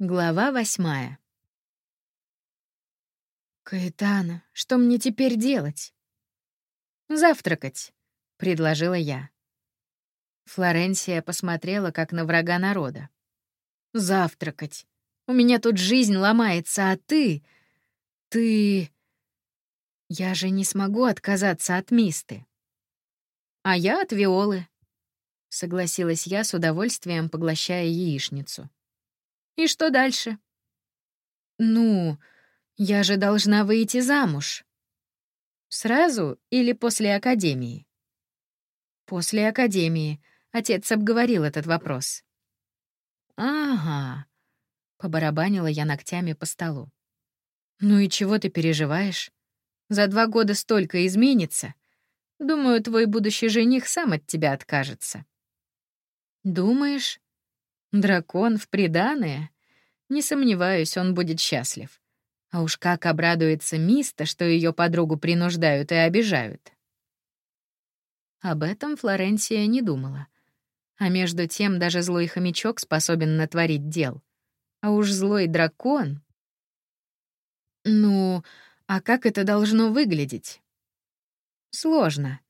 Глава восьмая. «Каэтана, что мне теперь делать?» «Завтракать», — предложила я. Флоренсия посмотрела, как на врага народа. «Завтракать. У меня тут жизнь ломается, а ты... Ты... Я же не смогу отказаться от Мисты. А я от Виолы», — согласилась я с удовольствием, поглощая яичницу. «И что дальше?» «Ну, я же должна выйти замуж». «Сразу или после академии?» «После академии», Отец обговорил этот вопрос. «Ага», — побарабанила я ногтями по столу. «Ну и чего ты переживаешь? За два года столько изменится. Думаю, твой будущий жених сам от тебя откажется». «Думаешь? Дракон в приданое? Не сомневаюсь, он будет счастлив. А уж как обрадуется Миста, что ее подругу принуждают и обижают». Об этом Флоренция не думала. А между тем даже злой хомячок способен натворить дел. А уж злой дракон... Ну, а как это должно выглядеть? Сложно,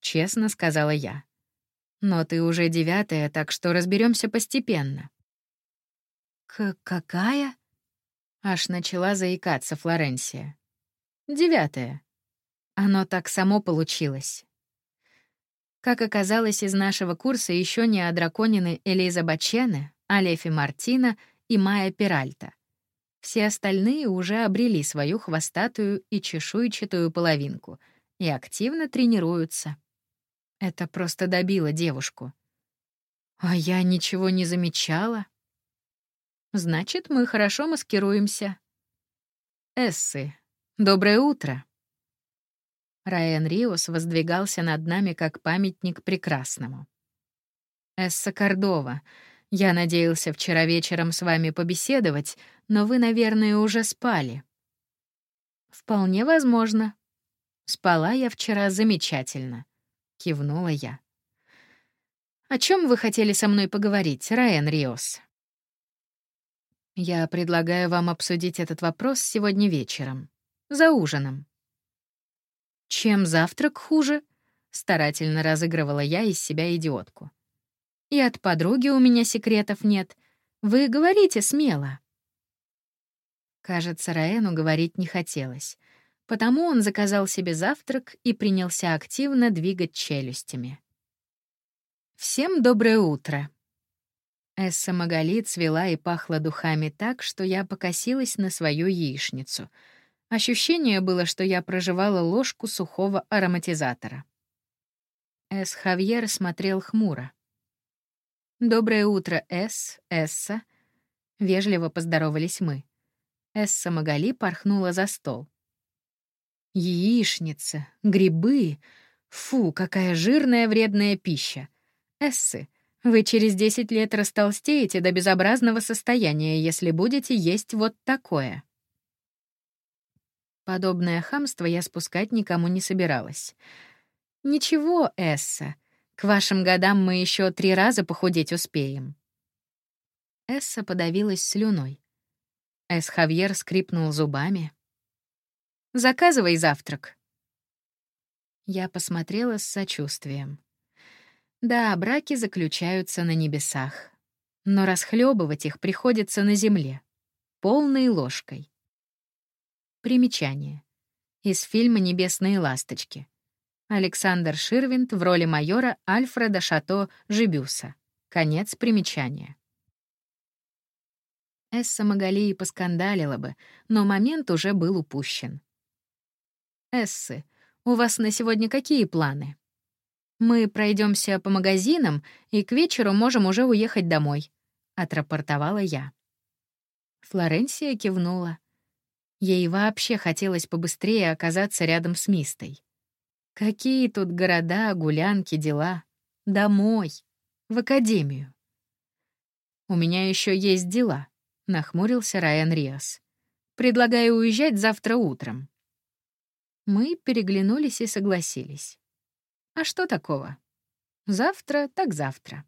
честно сказала я. Но ты уже девятая, так что разберемся постепенно. К какая? Аж начала заикаться Флоренция. Девятая. Оно так само получилось. Как оказалось, из нашего курса еще не одраконены Элиза Бачене, Алефи Мартина и Майя Пиральта. Все остальные уже обрели свою хвостатую и чешуйчатую половинку и активно тренируются. Это просто добило девушку. А я ничего не замечала. Значит, мы хорошо маскируемся. Эссы, доброе утро. Райан Риос воздвигался над нами как памятник прекрасному. «Эсса Кордова, я надеялся вчера вечером с вами побеседовать, но вы, наверное, уже спали». «Вполне возможно. Спала я вчера замечательно», — кивнула я. «О чем вы хотели со мной поговорить, Райан Риос?» «Я предлагаю вам обсудить этот вопрос сегодня вечером, за ужином. Чем завтрак хуже? Старательно разыгрывала я из себя идиотку. И от подруги у меня секретов нет. Вы говорите смело. Кажется, Раэну говорить не хотелось. Потому он заказал себе завтрак и принялся активно двигать челюстями. «Всем доброе утро!» Эсса Магали цвела и пахла духами так, что я покосилась на свою яичницу — Ощущение было, что я проживала ложку сухого ароматизатора. Эс Хавьер смотрел хмуро. «Доброе утро, Эс, Эсса». Вежливо поздоровались мы. Эсса Магали порхнула за стол. «Яичница, грибы. Фу, какая жирная вредная пища. Эссы, вы через 10 лет растолстеете до безобразного состояния, если будете есть вот такое». Подобное хамство я спускать никому не собиралась. «Ничего, Эсса, к вашим годам мы еще три раза похудеть успеем». Эсса подавилась слюной. Эс Хавьер скрипнул зубами. «Заказывай завтрак». Я посмотрела с сочувствием. Да, браки заключаются на небесах, но расхлебывать их приходится на земле, полной ложкой. Примечание. Из фильма «Небесные ласточки». Александр Ширвинд в роли майора Альфреда Шато Жибюса. Конец примечания. Эсса Магалии поскандалила бы, но момент уже был упущен. «Эссы, у вас на сегодня какие планы?» «Мы пройдемся по магазинам и к вечеру можем уже уехать домой», — отрапортовала я. Флоренсия кивнула. Ей вообще хотелось побыстрее оказаться рядом с Мистой. Какие тут города, гулянки, дела? Домой. В академию. «У меня еще есть дела», — нахмурился Райан Риас. «Предлагаю уезжать завтра утром». Мы переглянулись и согласились. А что такого? Завтра так завтра.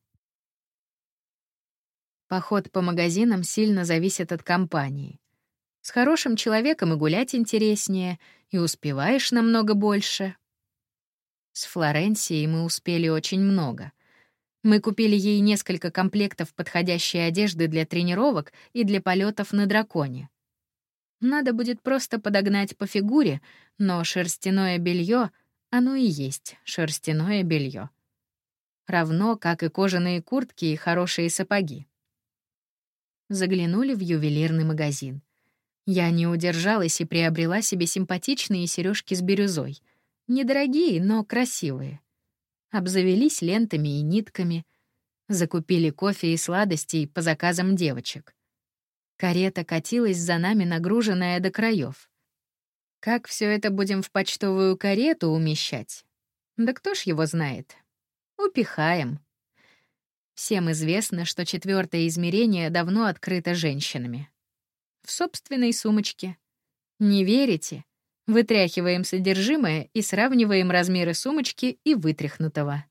Поход по магазинам сильно зависит от компании. С хорошим человеком и гулять интереснее, и успеваешь намного больше. С Флоренцией мы успели очень много. Мы купили ей несколько комплектов подходящей одежды для тренировок и для полетов на драконе. Надо будет просто подогнать по фигуре, но шерстяное белье, оно и есть шерстяное белье. Равно, как и кожаные куртки и хорошие сапоги. Заглянули в ювелирный магазин. Я не удержалась и приобрела себе симпатичные сережки с бирюзой. Недорогие, но красивые обзавелись лентами и нитками, закупили кофе и сладостей по заказам девочек. Карета катилась за нами, нагруженная до краев. Как все это будем в почтовую карету умещать? Да кто ж его знает? Упихаем. Всем известно, что четвертое измерение давно открыто женщинами. В собственной сумочке. Не верите? Вытряхиваем содержимое и сравниваем размеры сумочки и вытряхнутого.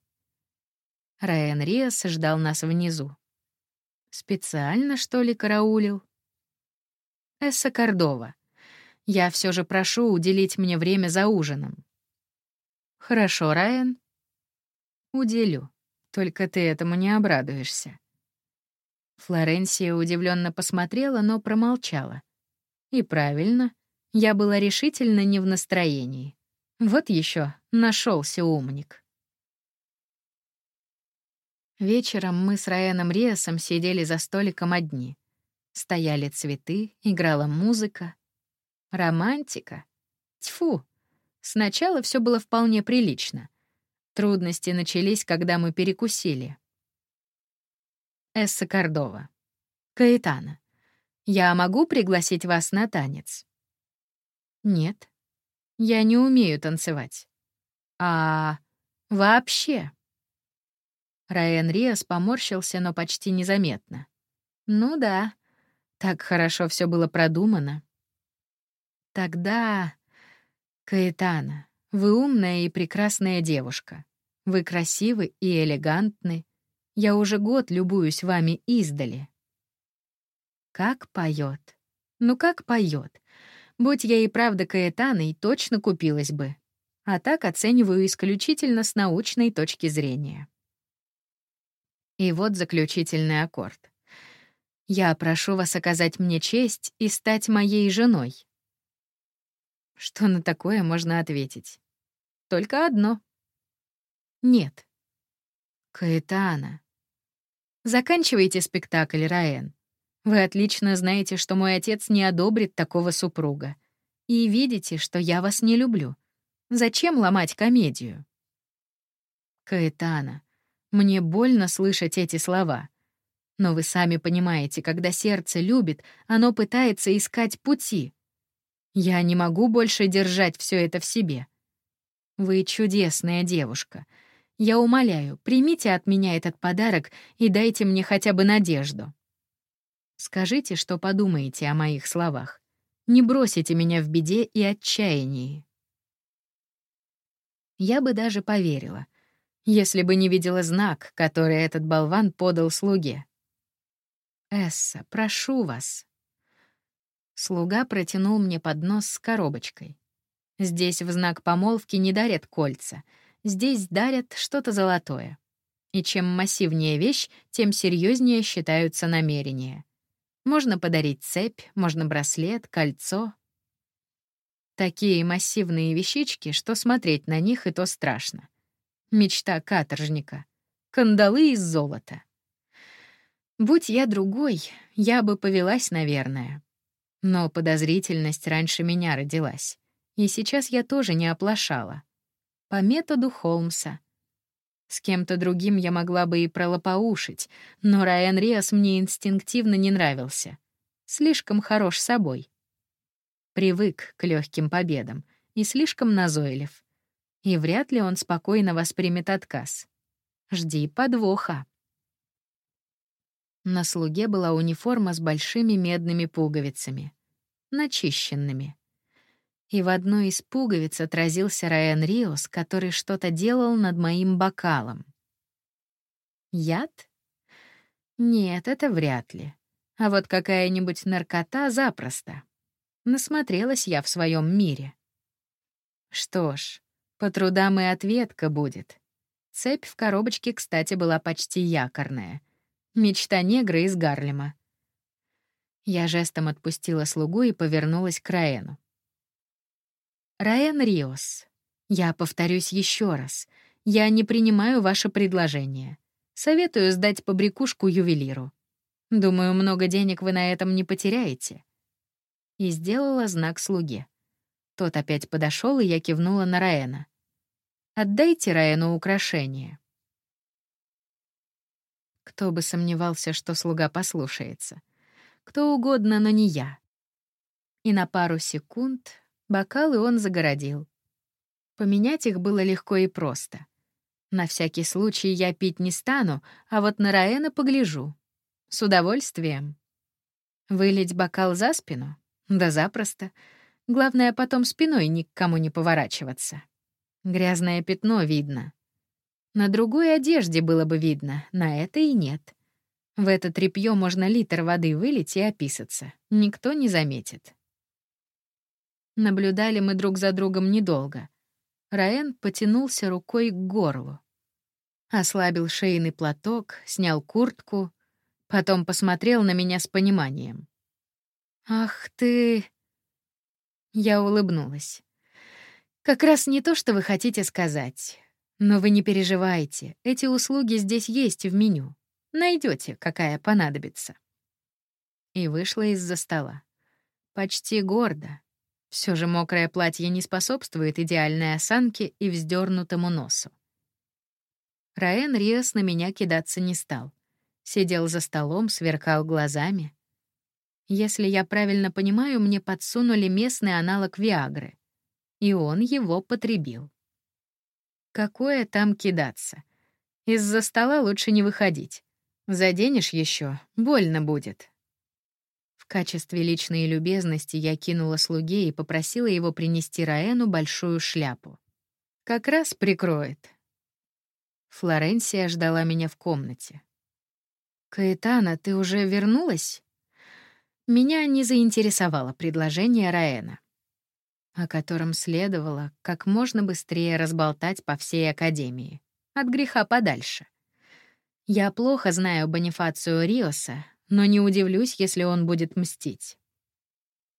Райан Риас ждал нас внизу. Специально, что ли, караулил? Эсса Кордова. Я все же прошу уделить мне время за ужином. Хорошо, Райан. Уделю. Только ты этому не обрадуешься. Флоренсия удивленно посмотрела, но промолчала. И правильно. Я была решительно не в настроении. Вот еще нашелся умник. Вечером мы с Райаном Риасом сидели за столиком одни. Стояли цветы, играла музыка. Романтика? Тьфу! Сначала все было вполне прилично. Трудности начались, когда мы перекусили. Эсса Кордова. Каэтана. Я могу пригласить вас на танец? Нет. Я не умею танцевать. А вообще? Райан Риас поморщился, но почти незаметно. Ну да, так хорошо все было продумано. Тогда, Каэтана, вы умная и прекрасная девушка. Вы красивы и элегантны. Я уже год любуюсь вами издали. Как поет. Ну как поет. Будь я и правда Каэтаной, точно купилась бы. А так оцениваю исключительно с научной точки зрения. И вот заключительный аккорд. Я прошу вас оказать мне честь и стать моей женой. Что на такое можно ответить? Только одно. Нет. Каэтана. Заканчивайте спектакль, Раэн. Вы отлично знаете, что мой отец не одобрит такого супруга. И видите, что я вас не люблю. Зачем ломать комедию? Каэтана, мне больно слышать эти слова. Но вы сами понимаете, когда сердце любит, оно пытается искать пути. Я не могу больше держать все это в себе. Вы чудесная девушка. Я умоляю, примите от меня этот подарок и дайте мне хотя бы надежду. Скажите, что подумаете о моих словах. Не бросите меня в беде и отчаянии. Я бы даже поверила, если бы не видела знак, который этот болван подал слуге. «Эсса, прошу вас». Слуга протянул мне поднос с коробочкой. Здесь в знак помолвки не дарят кольца, здесь дарят что-то золотое. И чем массивнее вещь, тем серьезнее считаются намерения. Можно подарить цепь, можно браслет, кольцо. Такие массивные вещички, что смотреть на них и то страшно. Мечта каторжника. Кандалы из золота. Будь я другой, я бы повелась, наверное. Но подозрительность раньше меня родилась. И сейчас я тоже не оплошала. По методу Холмса. С кем-то другим я могла бы и пролопоушить, но Райан Риас мне инстинктивно не нравился. Слишком хорош собой. Привык к легким победам и слишком назойлив. И вряд ли он спокойно воспримет отказ. Жди подвоха. На слуге была униформа с большими медными пуговицами, начищенными и в одной из пуговиц отразился Райан Риос, который что-то делал над моим бокалом. Яд? Нет, это вряд ли. А вот какая-нибудь наркота запросто. Насмотрелась я в своем мире. Что ж, по трудам и ответка будет. Цепь в коробочке, кстати, была почти якорная. Мечта негра из Гарлема. Я жестом отпустила слугу и повернулась к Раэну. «Раэн Риос, я повторюсь еще раз. Я не принимаю ваше предложение. Советую сдать побрякушку ювелиру. Думаю, много денег вы на этом не потеряете». И сделала знак слуге. Тот опять подошел, и я кивнула на Раэна. «Отдайте Раэну украшение». Кто бы сомневался, что слуга послушается. Кто угодно, но не я. И на пару секунд бокалы он загородил. Поменять их было легко и просто. На всякий случай я пить не стану, а вот на Раэна погляжу. С удовольствием. Вылить бокал за спину? Да запросто. Главное, потом спиной ни к кому не поворачиваться. Грязное пятно видно. На другой одежде было бы видно, на этой и нет. В это тряпье можно литр воды вылить и описаться. Никто не заметит. Наблюдали мы друг за другом недолго. Раэн потянулся рукой к горлу. Ослабил шейный платок, снял куртку, потом посмотрел на меня с пониманием. «Ах ты...» Я улыбнулась. «Как раз не то, что вы хотите сказать. Но вы не переживайте, эти услуги здесь есть в меню. Найдете, какая понадобится». И вышла из-за стола. Почти гордо. Все же мокрое платье не способствует идеальной осанке и вздернутому носу. Раэн Риас на меня кидаться не стал. Сидел за столом, сверкал глазами. Если я правильно понимаю, мне подсунули местный аналог Виагры. И он его потребил. Какое там кидаться? Из-за стола лучше не выходить. Заденешь еще, больно будет. В качестве личной любезности я кинула слуге и попросила его принести Раэну большую шляпу. Как раз прикроет. Флоренция ждала меня в комнате. «Каэтана, ты уже вернулась?» Меня не заинтересовало предложение Раэна, о котором следовало как можно быстрее разболтать по всей Академии, от греха подальше. Я плохо знаю Бонифацию Риоса, но не удивлюсь, если он будет мстить.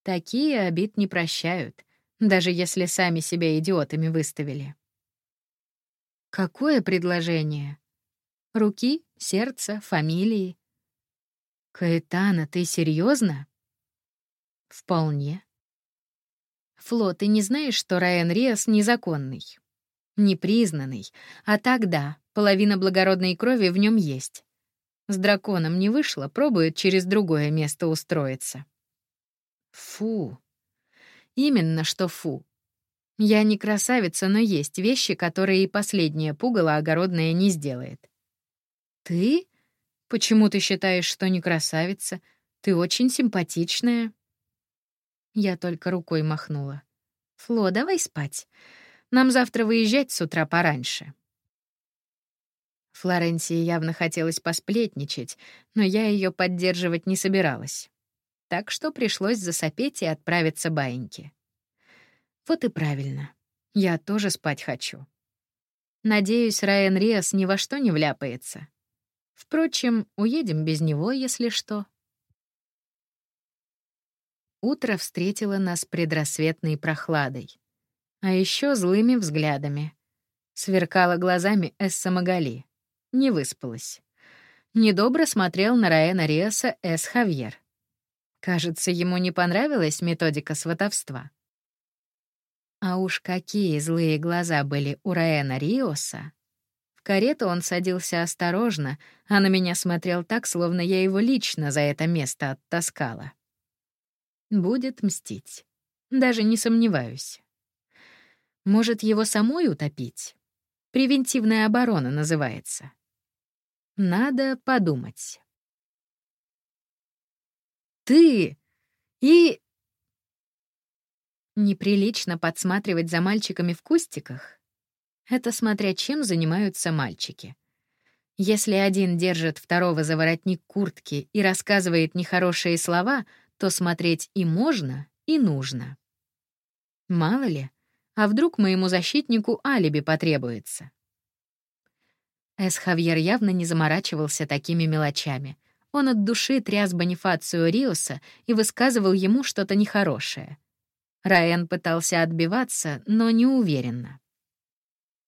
Такие обид не прощают, даже если сами себя идиотами выставили. Какое предложение? Руки, сердце, фамилии? «Каэтана, ты серьезно? «Вполне». «Фло, ты не знаешь, что Райан Риас незаконный?» «Непризнанный. А тогда половина благородной крови в нем есть. С драконом не вышло, пробует через другое место устроиться». «Фу». «Именно что фу. Я не красавица, но есть вещи, которые и последнее пугало огородное не сделает». «Ты?» Почему ты считаешь, что не красавица? Ты очень симпатичная. Я только рукой махнула. Фло, давай спать. Нам завтра выезжать с утра пораньше. Флоренции явно хотелось посплетничать, но я ее поддерживать не собиралась. Так что пришлось засопеть и отправиться баиньки. Вот и правильно. Я тоже спать хочу. Надеюсь, Райан Риас ни во что не вляпается. Впрочем, уедем без него, если что. Утро встретило нас предрассветной прохладой. А еще злыми взглядами. Сверкала глазами Эсса Магали. Не выспалась. Недобро смотрел на Раэна Риаса Эс Хавьер. Кажется, ему не понравилась методика сватовства. А уж какие злые глаза были у Раэна Риоса карету он садился осторожно, а на меня смотрел так, словно я его лично за это место оттаскала. Будет мстить. Даже не сомневаюсь. Может, его самой утопить? Превентивная оборона называется. Надо подумать. Ты и... Неприлично подсматривать за мальчиками в кустиках? Это смотря чем занимаются мальчики. Если один держит второго за воротник куртки и рассказывает нехорошие слова, то смотреть и можно, и нужно. Мало ли, а вдруг моему защитнику алиби потребуется? Эс Хавьер явно не заморачивался такими мелочами. Он от души тряс Бонифацию Риоса и высказывал ему что-то нехорошее. Раен пытался отбиваться, но неуверенно.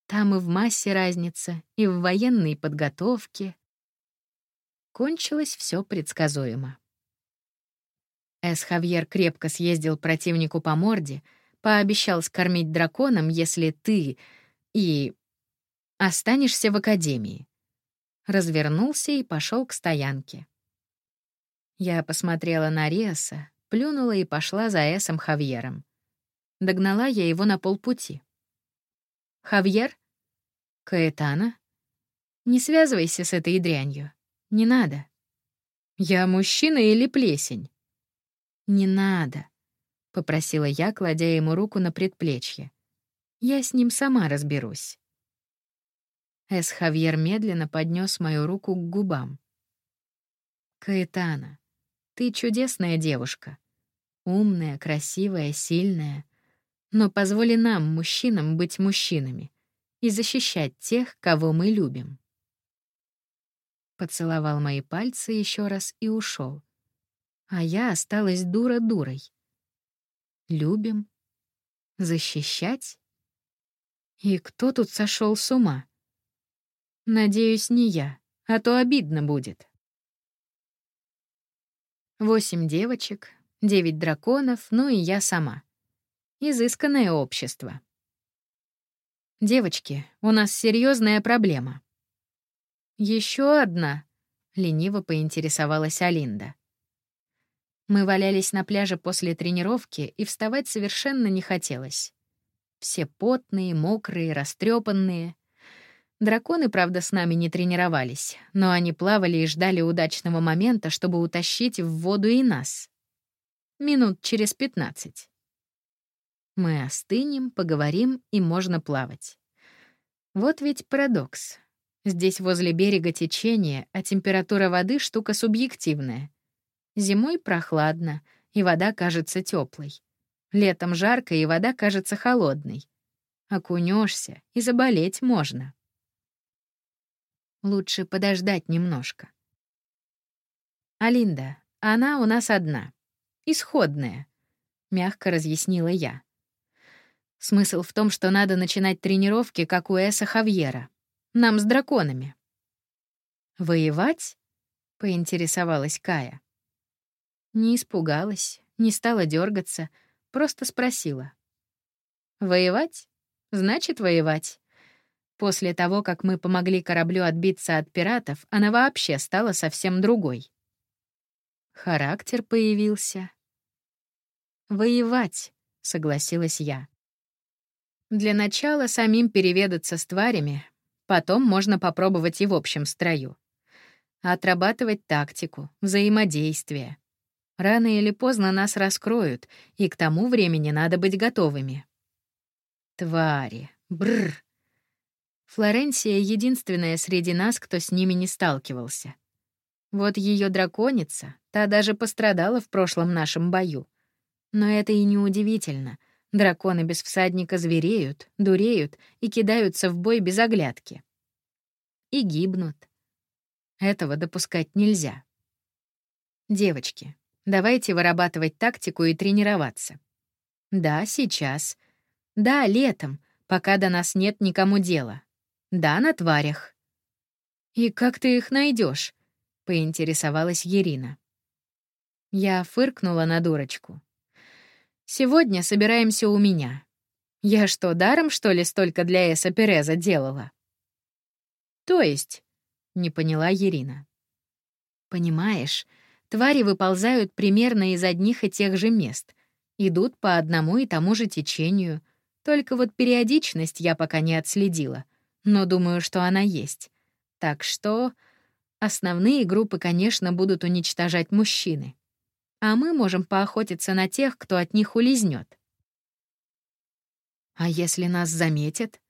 Там и в массе разница, и в военной подготовке. Кончилось все предсказуемо. Эс Хавьер крепко съездил противнику по морде, пообещал скормить драконом, если ты и останешься в академии. Развернулся и пошел к стоянке. Я посмотрела на Риаса, плюнула и пошла за Эсом Хавьером. Догнала я его на полпути. «Хавьер?» «Каэтана?» «Не связывайся с этой дрянью. Не надо». «Я мужчина или плесень?» «Не надо», — попросила я, кладя ему руку на предплечье. «Я с ним сама разберусь». Эс Хавьер медленно поднес мою руку к губам. «Каэтана, ты чудесная девушка. Умная, красивая, сильная. Но позволи нам, мужчинам, быть мужчинами и защищать тех, кого мы любим. Поцеловал мои пальцы еще раз и ушел. А я осталась дура-дурой. Любим? Защищать? И кто тут сошел с ума? Надеюсь, не я, а то обидно будет. Восемь девочек, девять драконов, ну и я сама. Изысканное общество. «Девочки, у нас серьезная проблема». Еще одна?» — лениво поинтересовалась Алинда. Мы валялись на пляже после тренировки, и вставать совершенно не хотелось. Все потные, мокрые, растрепанные. Драконы, правда, с нами не тренировались, но они плавали и ждали удачного момента, чтобы утащить в воду и нас. Минут через пятнадцать. Мы остынем, поговорим, и можно плавать. Вот ведь парадокс. Здесь возле берега течение, а температура воды — штука субъективная. Зимой прохладно, и вода кажется теплой. Летом жарко, и вода кажется холодной. Окунешься, и заболеть можно. Лучше подождать немножко. Алинда, она у нас одна. Исходная, — мягко разъяснила я. Смысл в том, что надо начинать тренировки, как у Эса Хавьера. Нам с драконами. «Воевать?» — поинтересовалась Кая. Не испугалась, не стала дергаться, просто спросила. «Воевать? Значит, воевать». После того, как мы помогли кораблю отбиться от пиратов, она вообще стала совсем другой. Характер появился. «Воевать», — согласилась я. Для начала самим переведаться с тварями, потом можно попробовать и в общем строю. Отрабатывать тактику, взаимодействие. Рано или поздно нас раскроют, и к тому времени надо быть готовыми. Твари. Бррр. Флоренция — единственная среди нас, кто с ними не сталкивался. Вот ее драконица, та даже пострадала в прошлом нашем бою. Но это и не удивительно — Драконы без всадника звереют, дуреют и кидаются в бой без оглядки. И гибнут. Этого допускать нельзя. Девочки, давайте вырабатывать тактику и тренироваться. Да, сейчас. Да, летом, пока до нас нет никому дела. Да, на тварях. «И как ты их найдешь? поинтересовалась Ирина. Я фыркнула на дурочку. Сегодня собираемся у меня. Я что, даром, что ли, столько для Эса Переза делала? То есть, не поняла Ирина. Понимаешь, твари выползают примерно из одних и тех же мест, идут по одному и тому же течению, только вот периодичность я пока не отследила, но думаю, что она есть. Так что основные группы, конечно, будут уничтожать мужчины а мы можем поохотиться на тех, кто от них улизнет. А если нас заметят?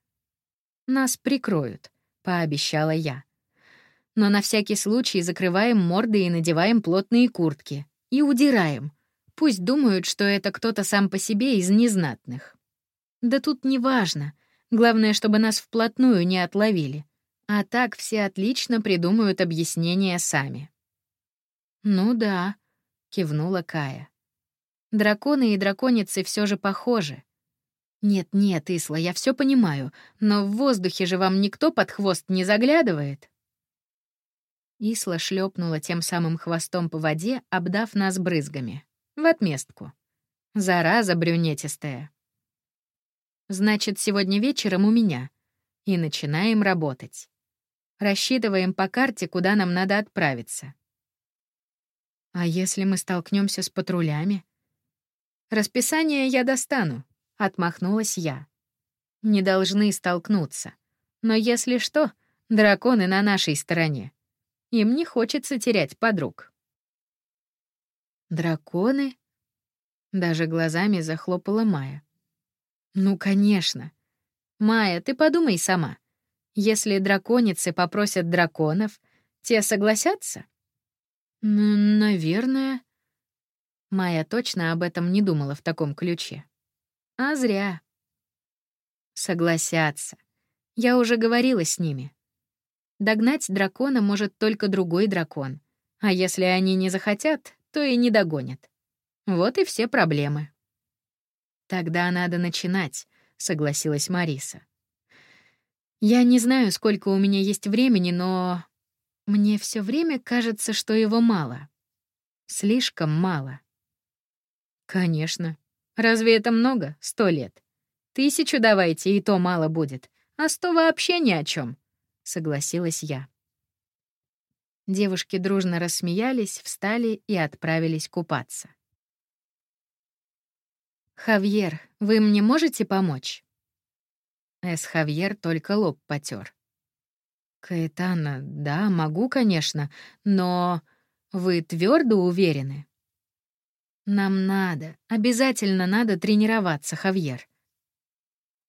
Нас прикроют, пообещала я. Но на всякий случай закрываем морды и надеваем плотные куртки. И удираем. Пусть думают, что это кто-то сам по себе из незнатных. Да тут не важно. Главное, чтобы нас вплотную не отловили. А так все отлично придумают объяснения сами. «Ну да», — кивнула Кая. «Драконы и драконицы все же похожи. Нет-нет, Исла, я все понимаю, но в воздухе же вам никто под хвост не заглядывает». Исла шлепнула тем самым хвостом по воде, обдав нас брызгами. В отместку. Зараза брюнетистая. Значит, сегодня вечером у меня. И начинаем работать. Рассчитываем по карте, куда нам надо отправиться. А если мы столкнемся с патрулями? Расписание я достану, отмахнулась я. Не должны столкнуться. Но если что, драконы на нашей стороне. Им не хочется терять подруг. Драконы? Даже глазами захлопала Майя. Ну, конечно. Майя, ты подумай сама. Если драконицы попросят драконов, те согласятся? Ну, наверное. Майя точно об этом не думала в таком ключе. А зря. Согласятся. Я уже говорила с ними. Догнать дракона может только другой дракон. А если они не захотят, то и не догонят. Вот и все проблемы. Тогда надо начинать, согласилась Мариса. Я не знаю, сколько у меня есть времени, но мне все время кажется, что его мало. Слишком мало. Конечно. Разве это много? Сто лет. Тысячу давайте, и то мало будет. А сто вообще ни о чем согласилась я. Девушки дружно рассмеялись, встали и отправились купаться. «Хавьер, вы мне можете помочь?» Эс Хавьер только лоб потер. «Каэтана, да, могу, конечно, но вы твердо уверены?» «Нам надо, обязательно надо тренироваться, Хавьер.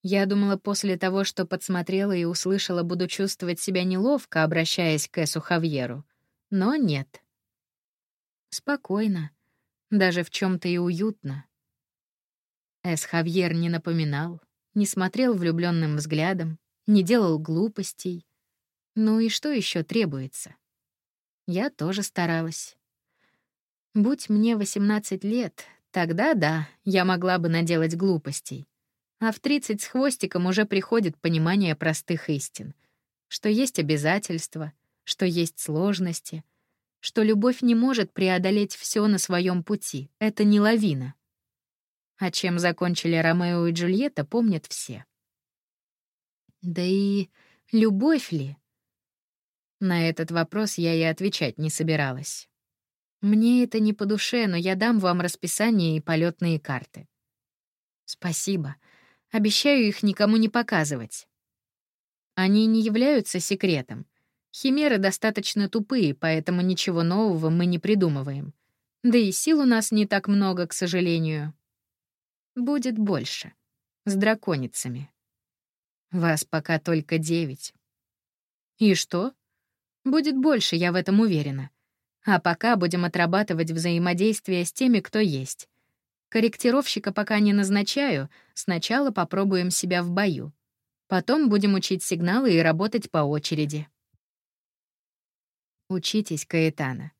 Я думала, после того, что подсмотрела и услышала, буду чувствовать себя неловко, обращаясь к Эсу Хавьеру. Но нет. Спокойно. Даже в чем то и уютно. Эс Хавьер не напоминал, не смотрел влюбленным взглядом, не делал глупостей. Ну и что еще требуется? Я тоже старалась. Будь мне 18 лет, тогда да, я могла бы наделать глупостей. А в 30 с хвостиком уже приходит понимание простых истин, что есть обязательства, что есть сложности, что любовь не может преодолеть все на своем пути, это не лавина. А чем закончили Ромео и Джульетта, помнят все. Да и любовь ли? На этот вопрос я и отвечать не собиралась. Мне это не по душе, но я дам вам расписание и полетные карты. Спасибо. Обещаю их никому не показывать. Они не являются секретом. Химеры достаточно тупые, поэтому ничего нового мы не придумываем. Да и сил у нас не так много, к сожалению. Будет больше. С драконицами. Вас пока только девять. И что? Будет больше, я в этом уверена. А пока будем отрабатывать взаимодействие с теми, кто есть. Корректировщика пока не назначаю, сначала попробуем себя в бою. Потом будем учить сигналы и работать по очереди. Учитесь, Каэтана.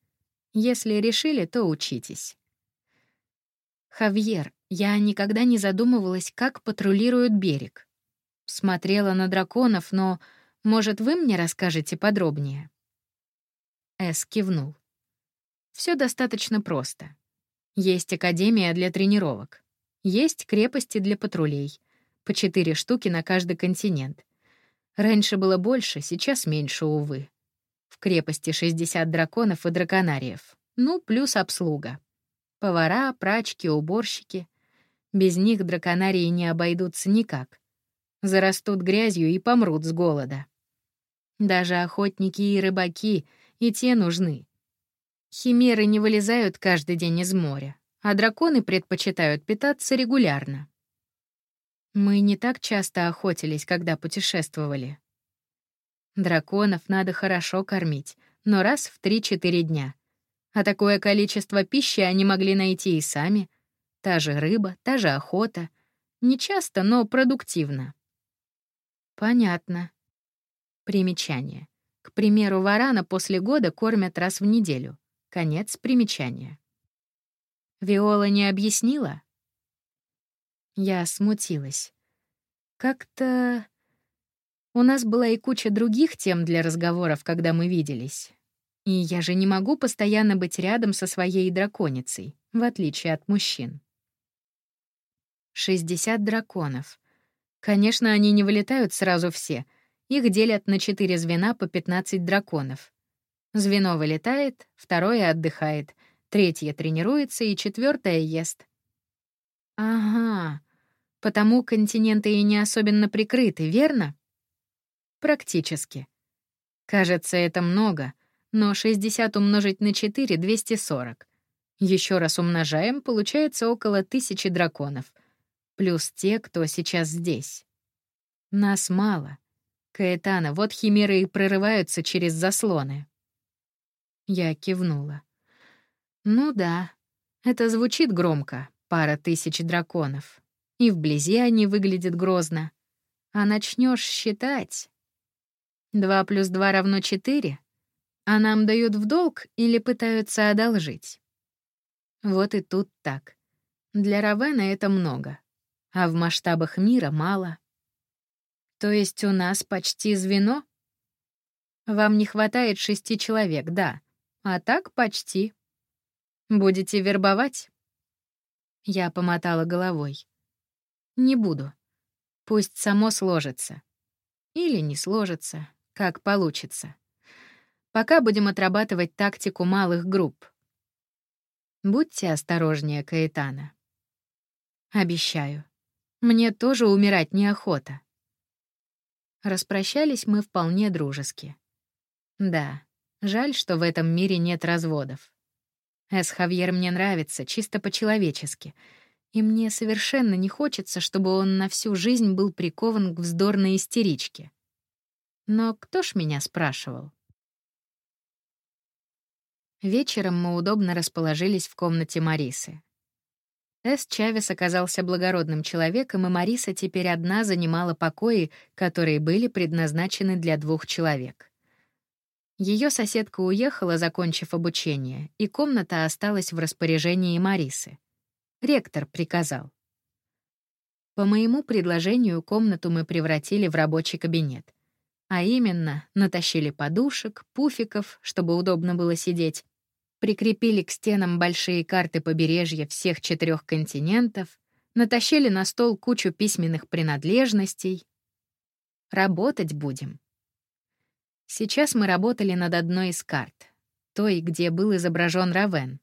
Если решили, то учитесь. Хавьер, я никогда не задумывалась, как патрулируют берег. Смотрела на драконов, но, может, вы мне расскажете подробнее? Эс кивнул. Все достаточно просто. Есть академия для тренировок. Есть крепости для патрулей. По четыре штуки на каждый континент. Раньше было больше, сейчас меньше, увы. В крепости 60 драконов и драконариев. Ну, плюс обслуга. Повара, прачки, уборщики. Без них драконарии не обойдутся никак. Зарастут грязью и помрут с голода. Даже охотники и рыбаки, и те нужны. Химеры не вылезают каждый день из моря, а драконы предпочитают питаться регулярно. Мы не так часто охотились, когда путешествовали. Драконов надо хорошо кормить, но раз в 3-4 дня. А такое количество пищи они могли найти и сами. Та же рыба, та же охота. Не часто, но продуктивно. Понятно. Примечание. К примеру, варана после года кормят раз в неделю. Конец примечания. Виола не объяснила? Я смутилась. Как-то... У нас была и куча других тем для разговоров, когда мы виделись. И я же не могу постоянно быть рядом со своей драконицей, в отличие от мужчин. 60 драконов. Конечно, они не вылетают сразу все. Их делят на четыре звена по 15 драконов. Звено вылетает, второе отдыхает, третье тренируется и четвертое ест. Ага, потому континенты и не особенно прикрыты, верно? Практически. Кажется, это много, но 60 умножить на 4 — 240. Еще раз умножаем, получается около тысячи драконов. Плюс те, кто сейчас здесь. Нас мало. Каэтана, вот химеры и прорываются через заслоны. Я кивнула. Ну да, это звучит громко, пара тысяч драконов. И вблизи они выглядят грозно. А начнешь считать... Два плюс два равно четыре? А нам дают в долг или пытаются одолжить? Вот и тут так. Для Равена это много, а в масштабах мира мало. То есть у нас почти звено? Вам не хватает шести человек, да. А так почти. Будете вербовать? Я помотала головой. Не буду. Пусть само сложится. Или не сложится как получится. Пока будем отрабатывать тактику малых групп. Будьте осторожнее, Каэтана. Обещаю. Мне тоже умирать неохота. Распрощались мы вполне дружески. Да, жаль, что в этом мире нет разводов. Эс Хавьер мне нравится, чисто по-человечески, и мне совершенно не хочется, чтобы он на всю жизнь был прикован к вздорной истеричке. Но кто ж меня спрашивал? Вечером мы удобно расположились в комнате Марисы. Эс Чавес оказался благородным человеком, и Мариса теперь одна занимала покои, которые были предназначены для двух человек. Ее соседка уехала, закончив обучение, и комната осталась в распоряжении Марисы. Ректор приказал. По моему предложению комнату мы превратили в рабочий кабинет. А именно, натащили подушек, пуфиков, чтобы удобно было сидеть, прикрепили к стенам большие карты побережья всех четырех континентов, натащили на стол кучу письменных принадлежностей. Работать будем. Сейчас мы работали над одной из карт, той, где был изображен Равен.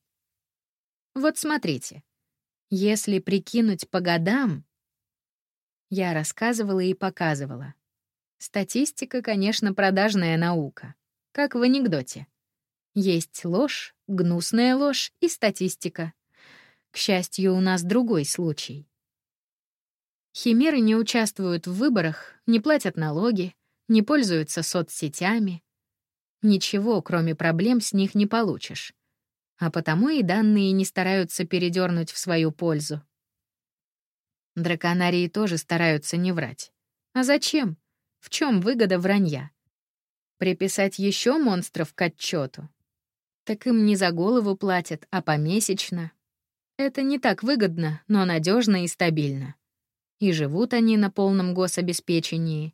Вот смотрите, если прикинуть по годам... Я рассказывала и показывала. Статистика, конечно, продажная наука. Как в анекдоте. Есть ложь, гнусная ложь и статистика. К счастью, у нас другой случай. Химеры не участвуют в выборах, не платят налоги, не пользуются соцсетями. Ничего, кроме проблем, с них не получишь. А потому и данные не стараются передернуть в свою пользу. Драконарии тоже стараются не врать. А зачем? В чем выгода вранья? Приписать еще монстров к отчету? Так им не за голову платят, а помесячно. Это не так выгодно, но надежно и стабильно. И живут они на полном гособеспечении.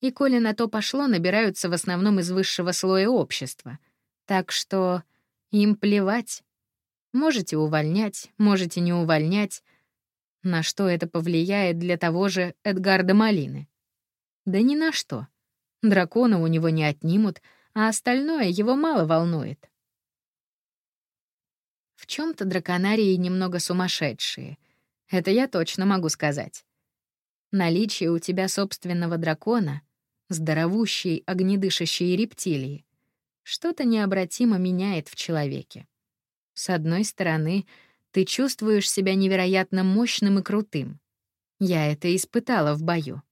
И коли на то пошло, набираются в основном из высшего слоя общества. Так что им плевать. Можете увольнять, можете не увольнять. На что это повлияет для того же Эдгарда Малины? Да ни на что. Дракона у него не отнимут, а остальное его мало волнует. В чем то драконарии немного сумасшедшие. Это я точно могу сказать. Наличие у тебя собственного дракона, здоровущей, огнедышащей рептилии, что-то необратимо меняет в человеке. С одной стороны, ты чувствуешь себя невероятно мощным и крутым. Я это испытала в бою.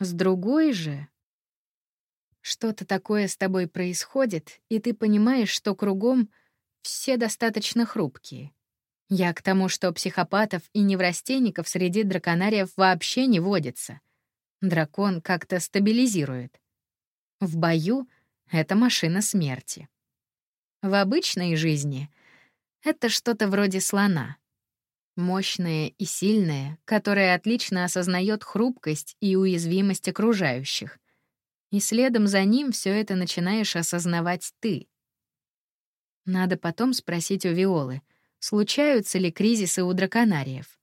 С другой же... Что-то такое с тобой происходит, и ты понимаешь, что кругом все достаточно хрупкие. Я к тому, что психопатов и неврастенников среди драконариев вообще не водится. Дракон как-то стабилизирует. В бою — это машина смерти. В обычной жизни — это что-то вроде слона. Мощное и сильное, которое отлично осознает хрупкость и уязвимость окружающих. И следом за ним все это начинаешь осознавать ты. Надо потом спросить у Виолы — случаются ли кризисы у драконариев.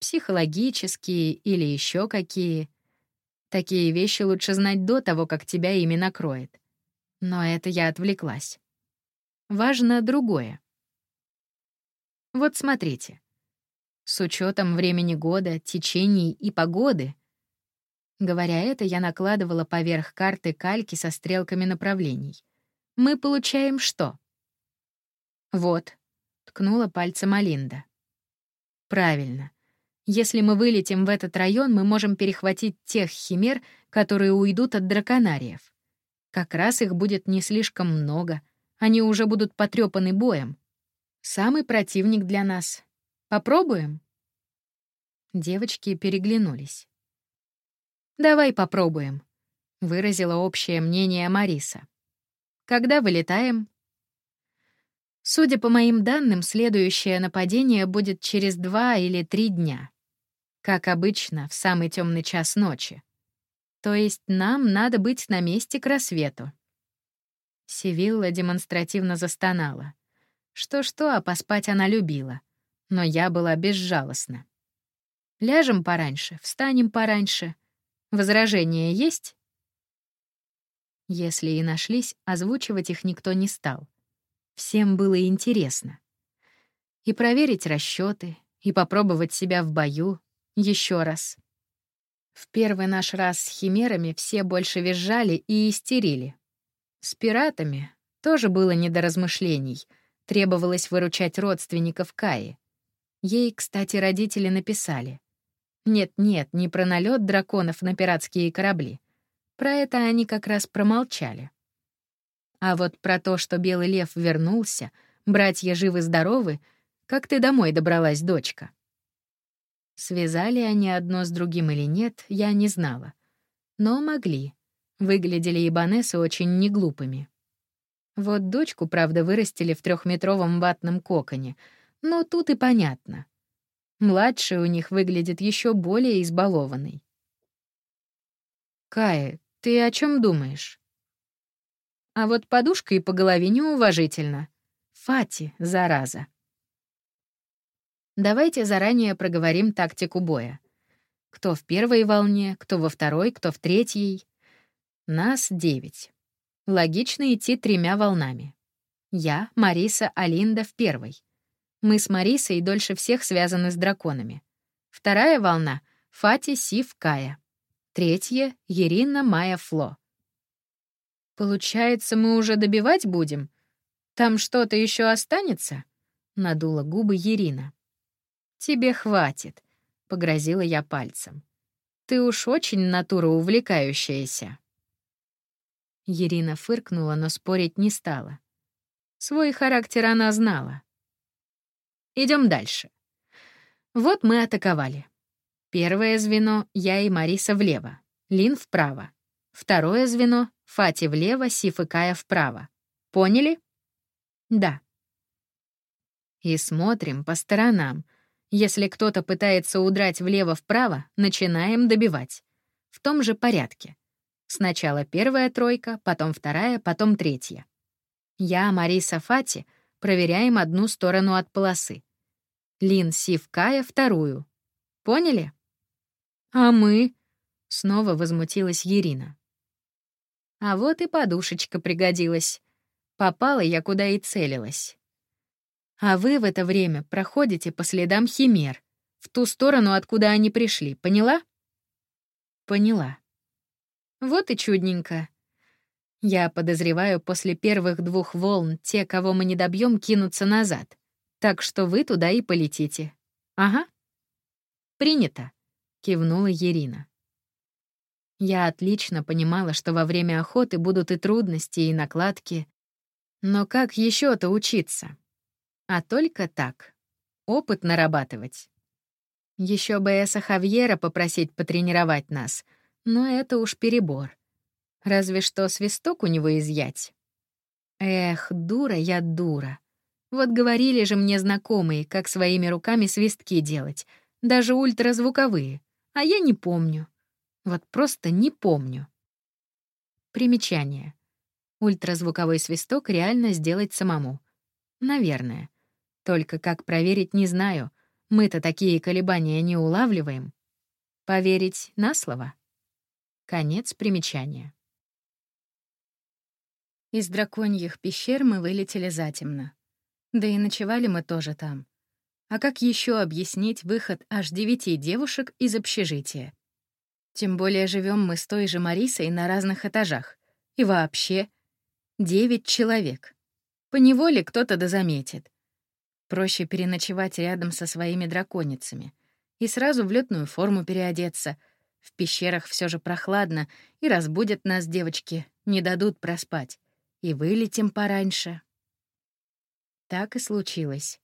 Психологические или еще какие. Такие вещи лучше знать до того, как тебя ими накроет. Но это я отвлеклась. Важно другое. Вот смотрите. С учетом времени года, течений и погоды. Говоря это, я накладывала поверх карты кальки со стрелками направлений. Мы получаем что? Вот, ткнула пальцем Алинда. Правильно. Если мы вылетим в этот район, мы можем перехватить тех химер, которые уйдут от драконариев. Как раз их будет не слишком много. Они уже будут потрепаны боем. Самый противник для нас. Попробуем? Девочки переглянулись. «Давай попробуем», — выразила общее мнение Мариса. «Когда вылетаем?» Судя по моим данным, следующее нападение будет через два или три дня. Как обычно, в самый темный час ночи. То есть нам надо быть на месте к рассвету. Севилла демонстративно застонала. Что-что, а поспать она любила. Но я была безжалостна. Ляжем пораньше, встанем пораньше. Возражения есть? Если и нашлись, озвучивать их никто не стал. Всем было интересно. И проверить расчеты, и попробовать себя в бою еще раз. В первый наш раз с химерами все больше визжали и истерили. С пиратами тоже было не до размышлений. Требовалось выручать родственников Каи. Ей, кстати, родители написали. Нет-нет, не про налет драконов на пиратские корабли. Про это они как раз промолчали. А вот про то, что Белый Лев вернулся, братья живы-здоровы, как ты домой добралась, дочка? Связали они одно с другим или нет, я не знала. Но могли. Выглядели ибанесы очень неглупыми. Вот дочку, правда, вырастили в трехметровом ватном коконе, но тут и понятно. Младший у них выглядит еще более избалованный. «Кая, ты о чем думаешь?» А вот подушкой по голове неуважительно. Фати, зараза. Давайте заранее проговорим тактику боя. Кто в первой волне, кто во второй, кто в третьей. Нас девять. Логично идти тремя волнами. Я, Мариса, Алинда в первой. Мы с Марисой дольше всех связаны с драконами. Вторая волна — Фати, Сив, Кая. Третья — Ерина, Майя, Фло. Получается, мы уже добивать будем? Там что-то еще останется? Надула губы Ирина. Тебе хватит, погрозила я пальцем. Ты уж очень натура увлекающаяся. Ирина фыркнула, но спорить не стала. Свой характер она знала. Идем дальше. Вот мы атаковали. Первое звено — я и Мариса влево, Лин вправо. Второе звено — Фати влево, Сиф и Кая вправо. Поняли? Да. И смотрим по сторонам. Если кто-то пытается удрать влево-вправо, начинаем добивать. В том же порядке. Сначала первая тройка, потом вторая, потом третья. Я, Мариса, Фати проверяем одну сторону от полосы. Лин, Сив, Кая — вторую. Поняли? А мы? Снова возмутилась Ирина. А вот и подушечка пригодилась. Попала я куда и целилась. А вы в это время проходите по следам химер, в ту сторону, откуда они пришли, поняла? Поняла. Вот и чудненько. Я подозреваю, после первых двух волн те, кого мы не добьем, кинутся назад. Так что вы туда и полетите. Ага. Принято, кивнула Ирина. Я отлично понимала, что во время охоты будут и трудности, и накладки. Но как еще то учиться? А только так. Опыт нарабатывать. Еще бы Эса Хавьера попросить потренировать нас, но это уж перебор. Разве что свисток у него изъять. Эх, дура я дура. Вот говорили же мне знакомые, как своими руками свистки делать, даже ультразвуковые, а я не помню. Вот просто не помню. Примечание. Ультразвуковой свисток реально сделать самому. Наверное. Только как проверить, не знаю. Мы-то такие колебания не улавливаем. Поверить на слово? Конец примечания. Из драконьих пещер мы вылетели затемно. Да и ночевали мы тоже там. А как еще объяснить выход аж девяти девушек из общежития? Тем более живем мы с той же Марисой на разных этажах. И вообще, девять человек. Поневоле кто-то да заметит. Проще переночевать рядом со своими драконицами и сразу в летную форму переодеться. В пещерах все же прохладно, и разбудят нас девочки, не дадут проспать. И вылетим пораньше. Так и случилось.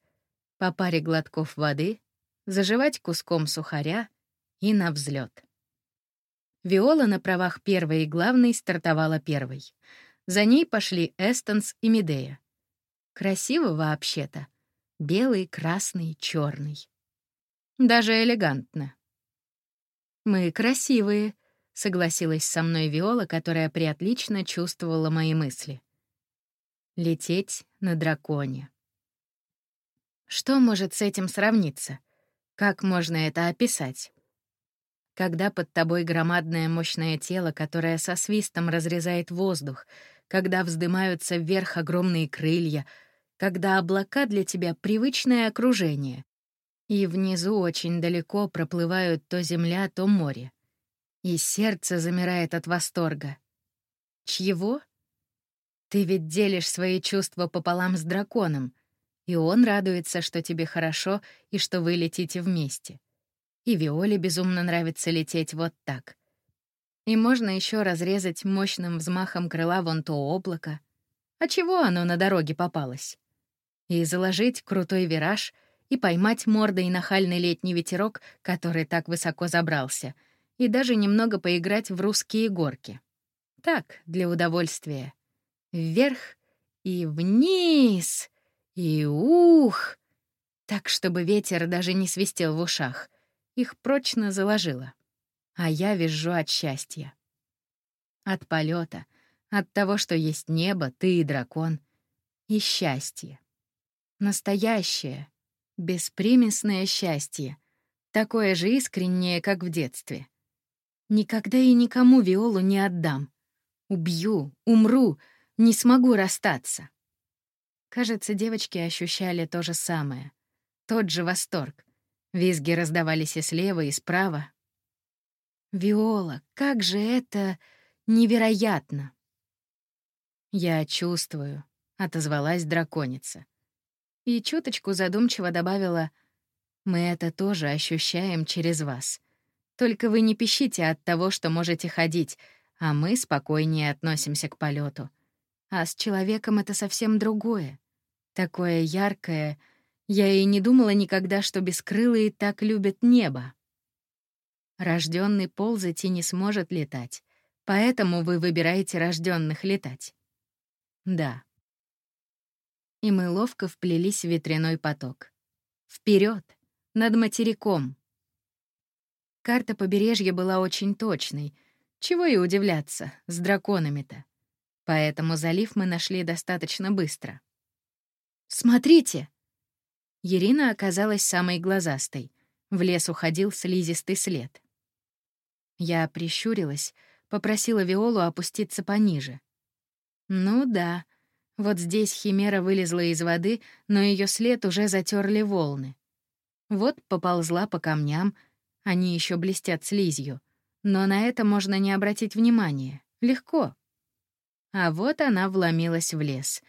По паре глотков воды, заживать куском сухаря и на взлет. Виола на правах первой и главной стартовала первой. За ней пошли Эстонс и Медея. Красиво вообще-то. Белый, красный, черный. Даже элегантно. «Мы красивые», — согласилась со мной Виола, которая приотлично чувствовала мои мысли. Лететь на драконе. Что может с этим сравниться? Как можно это описать? Когда под тобой громадное мощное тело, которое со свистом разрезает воздух, когда вздымаются вверх огромные крылья — когда облака для тебя — привычное окружение, и внизу очень далеко проплывают то земля, то море. И сердце замирает от восторга. Чьего? Ты ведь делишь свои чувства пополам с драконом, и он радуется, что тебе хорошо и что вы летите вместе. И Виоле безумно нравится лететь вот так. И можно еще разрезать мощным взмахом крыла вон то облако. А чего оно на дороге попалось? И заложить крутой вираж и поймать мордой нахальный летний ветерок, который так высоко забрался, и даже немного поиграть в русские горки. Так, для удовольствия. Вверх и вниз, и ух! Так, чтобы ветер даже не свистел в ушах. Их прочно заложило. А я визжу от счастья. От полета, от того, что есть небо, ты и дракон. И счастье. Настоящее, беспримесное счастье, такое же искреннее, как в детстве. Никогда и никому Виолу не отдам. Убью, умру, не смогу расстаться. Кажется, девочки ощущали то же самое. Тот же восторг. Визги раздавались и слева, и справа. «Виола, как же это невероятно!» «Я чувствую», — отозвалась драконица и чуточку задумчиво добавила «Мы это тоже ощущаем через вас. Только вы не пищите от того, что можете ходить, а мы спокойнее относимся к полету. А с человеком это совсем другое. Такое яркое. Я и не думала никогда, что бескрылые так любят небо. Рожденный ползать и не сможет летать, поэтому вы выбираете рожденных летать. Да, и мы ловко вплелись в ветряной поток. Вперед, над материком. Карта побережья была очень точной. Чего и удивляться, с драконами-то. Поэтому залив мы нашли достаточно быстро. «Смотрите!» Ирина оказалась самой глазастой. В лес уходил слизистый след. Я прищурилась, попросила Виолу опуститься пониже. Ну да, вот здесь химера вылезла из воды, но ее след уже затерли волны. Вот поползла по камням, они еще блестят слизью. Но на это можно не обратить внимания. Легко. А вот она вломилась в лес.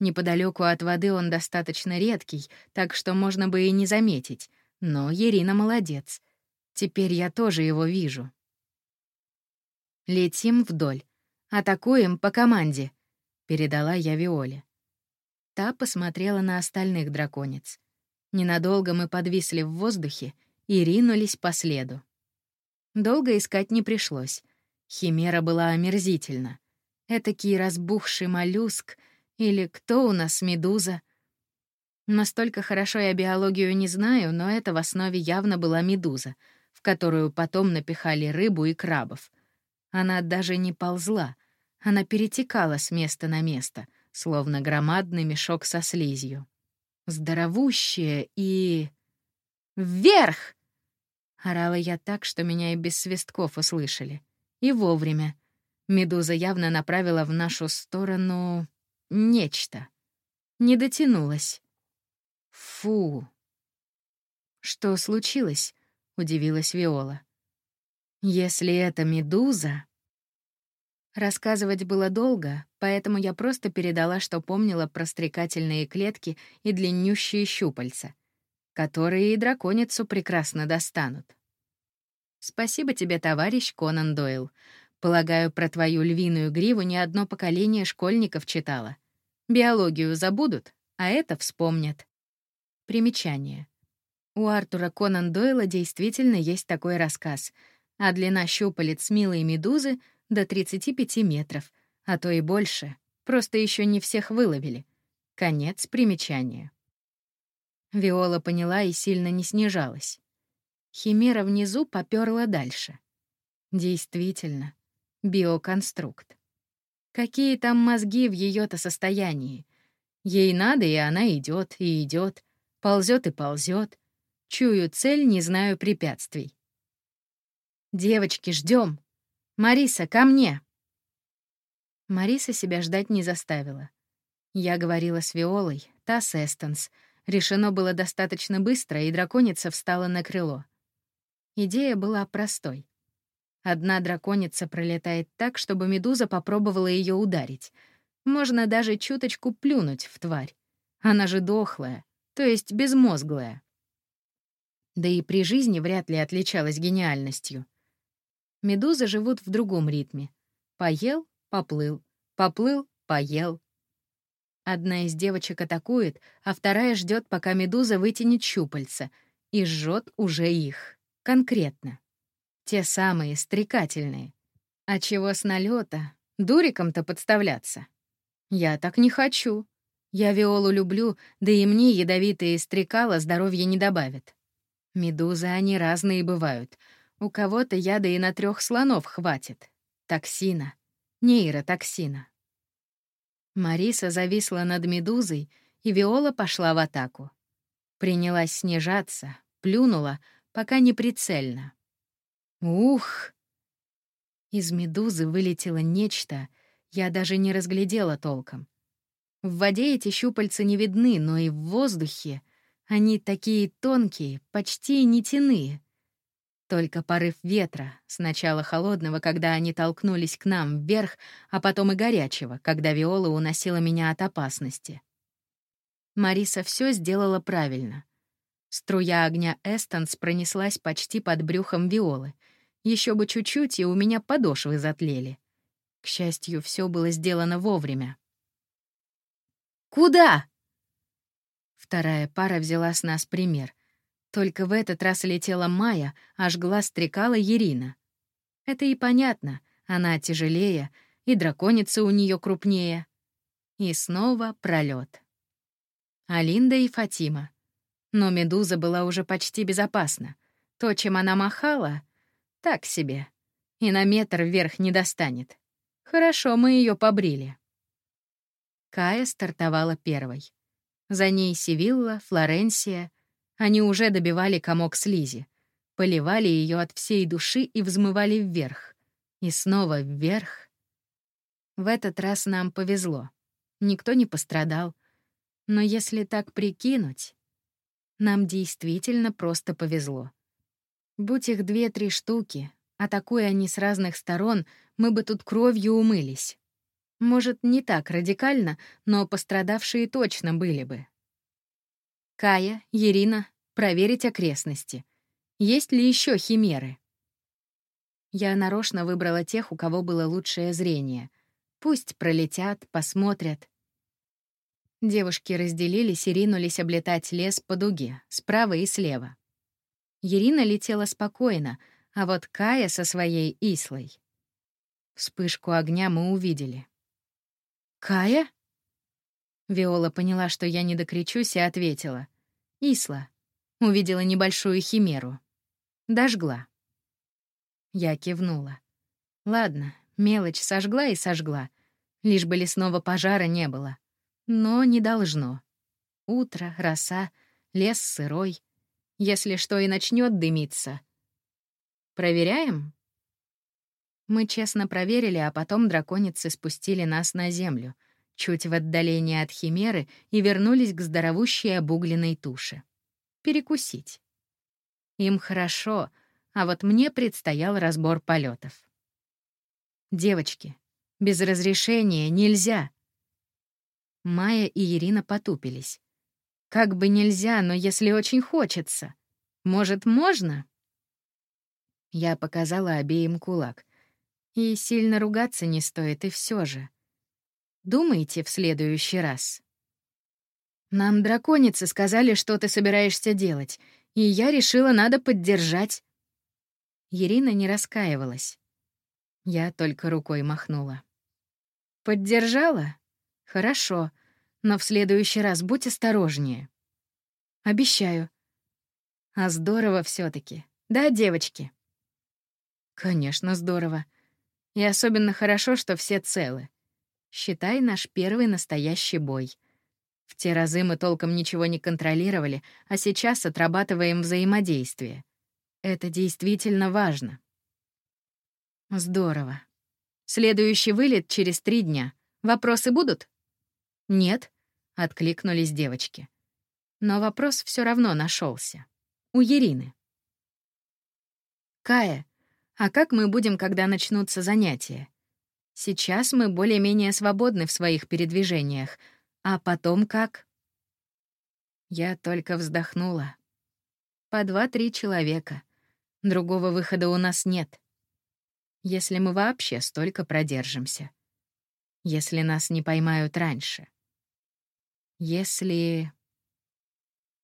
Неподалеку от воды он достаточно редкий, так что можно бы и не заметить. Но Ирина молодец. Теперь я тоже его вижу. Летим вдоль. Атакуем по команде», — передала я Виоле. Та посмотрела на остальных драконец. Ненадолго мы подвисли в воздухе и ринулись по следу. Долго искать не пришлось. Химера была омерзительна. Этакий разбухший моллюск или кто у нас медуза. Настолько хорошо я биологию не знаю, но это в основе явно была медуза, в которую потом напихали рыбу и крабов — она даже не ползла, она перетекала с места на место, словно громадный мешок со слизью. Здоровущая и... «Вверх!» Орала я так, что меня и без свистков услышали. И вовремя. Медуза явно направила в нашу сторону... нечто. Не дотянулась. Фу. «Что случилось?» — удивилась Виола. Если это медуза... Рассказывать было долго, поэтому я просто передала, что помнила про стрекательные клетки и длиннющие щупальца, которые и драконицу прекрасно достанут. Спасибо тебе, товарищ Конан Дойл. Полагаю, про твою львиную гриву ни одно поколение школьников читало. Биологию забудут, а это вспомнят. Примечание. У Артура Конан Дойла действительно есть такой рассказ — а длина щупалец милой медузы — до 35 метров, а то и больше. Просто еще не всех выловили. Конец примечания. Виола поняла и сильно не снижалась. Химера внизу поперла дальше. Действительно, биоконструкт. Какие там мозги в ее то состоянии? Ей надо, и она идет, и идет, ползет и ползет. Чую цель, не знаю препятствий. «Девочки, ждем. Мариса, ко мне!» Мариса себя ждать не заставила. Я говорила с Виолой, та с Эстонс. Решено было достаточно быстро, и драконица встала на крыло. Идея была простой. Одна драконица пролетает так, чтобы медуза попробовала ее ударить. Можно даже чуточку плюнуть в тварь. Она же дохлая, то есть безмозглая. Да и при жизни вряд ли отличалась гениальностью. Медузы живут в другом ритме. Поел — поплыл, поплыл — поел. Одна из девочек атакует, а вторая ждет, пока медуза вытянет щупальца, и жжет уже их. Конкретно. Те самые, стрекательные. А чего с налета? Дуриком-то подставляться. Я так не хочу. Я Виолу люблю, да и мне ядовитые стрекала здоровья не добавят. Медузы они разные бывают — у кого-то яда и на трех слонов хватит. Токсина. Нейротоксина. Мариса зависла над медузой, и Виола пошла в атаку. Принялась снижаться, плюнула, пока не прицельно. Ух! Из медузы вылетело нечто, я даже не разглядела толком. В воде эти щупальца не видны, но и в воздухе они такие тонкие, почти нитяные. Только порыв ветра, сначала холодного, когда они толкнулись к нам вверх, а потом и горячего, когда Виола уносила меня от опасности. Мариса все сделала правильно. Струя огня Эстонс пронеслась почти под брюхом Виолы. Еще бы чуть-чуть, и у меня подошвы затлели. К счастью, все было сделано вовремя. «Куда?» Вторая пара взяла с нас пример — только в этот раз летела Майя, а жгла стрекала Ирина. Это и понятно, она тяжелее, и драконица у нее крупнее. И снова пролет. Алинда и Фатима. Но Медуза была уже почти безопасна. То, чем она махала, так себе. И на метр вверх не достанет. Хорошо, мы ее побрили. Кая стартовала первой. За ней Сивилла, Флоренсия, они уже добивали комок слизи, поливали ее от всей души и взмывали вверх. И снова вверх. В этот раз нам повезло. Никто не пострадал. Но если так прикинуть, нам действительно просто повезло. Будь их две-три штуки, атакуя они с разных сторон, мы бы тут кровью умылись. Может, не так радикально, но пострадавшие точно были бы. Кая, Ирина, проверить окрестности. Есть ли еще химеры? Я нарочно выбрала тех, у кого было лучшее зрение. Пусть пролетят, посмотрят. Девушки разделились и ринулись облетать лес по дуге, справа и слева. Ирина летела спокойно, а вот Кая со своей Ислой. Вспышку огня мы увидели. «Кая?» Виола поняла, что я не докричусь, и ответила. «Исла». Увидела небольшую химеру. Дожгла. Я кивнула. Ладно, мелочь сожгла и сожгла. Лишь бы лесного пожара не было. Но не должно. Утро, роса, лес сырой. Если что и начнет дымиться. Проверяем? Мы честно проверили, а потом драконицы спустили нас на землю, чуть в отдалении от химеры, и вернулись к здоровущей обугленной туше. Перекусить. Им хорошо, а вот мне предстоял разбор полетов. Девочки, без разрешения нельзя. Майя и Ирина потупились. Как бы нельзя, но если очень хочется. Может, можно? Я показала обеим кулак. И сильно ругаться не стоит, и все же. Думайте в следующий раз. Нам драконицы сказали, что ты собираешься делать, и я решила, надо поддержать. Ирина не раскаивалась. Я только рукой махнула. Поддержала? Хорошо, но в следующий раз будь осторожнее. Обещаю. А здорово все таки Да, девочки? Конечно, здорово. И особенно хорошо, что все целы. Считай наш первый настоящий бой. В те разы мы толком ничего не контролировали, а сейчас отрабатываем взаимодействие. Это действительно важно. Здорово. Следующий вылет через три дня. Вопросы будут? Нет, откликнулись девочки. Но вопрос все равно нашелся. У Ирины. Кая, а как мы будем, когда начнутся занятия? Сейчас мы более-менее свободны в своих передвижениях, а потом как? Я только вздохнула. По два-три человека — Другого выхода у нас нет. Если мы вообще столько продержимся. Если нас не поймают раньше. Если...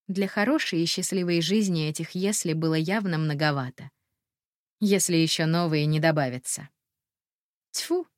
Для хорошей и счастливой жизни этих «если» было явно многовато. Если еще новые не добавятся. Тьфу,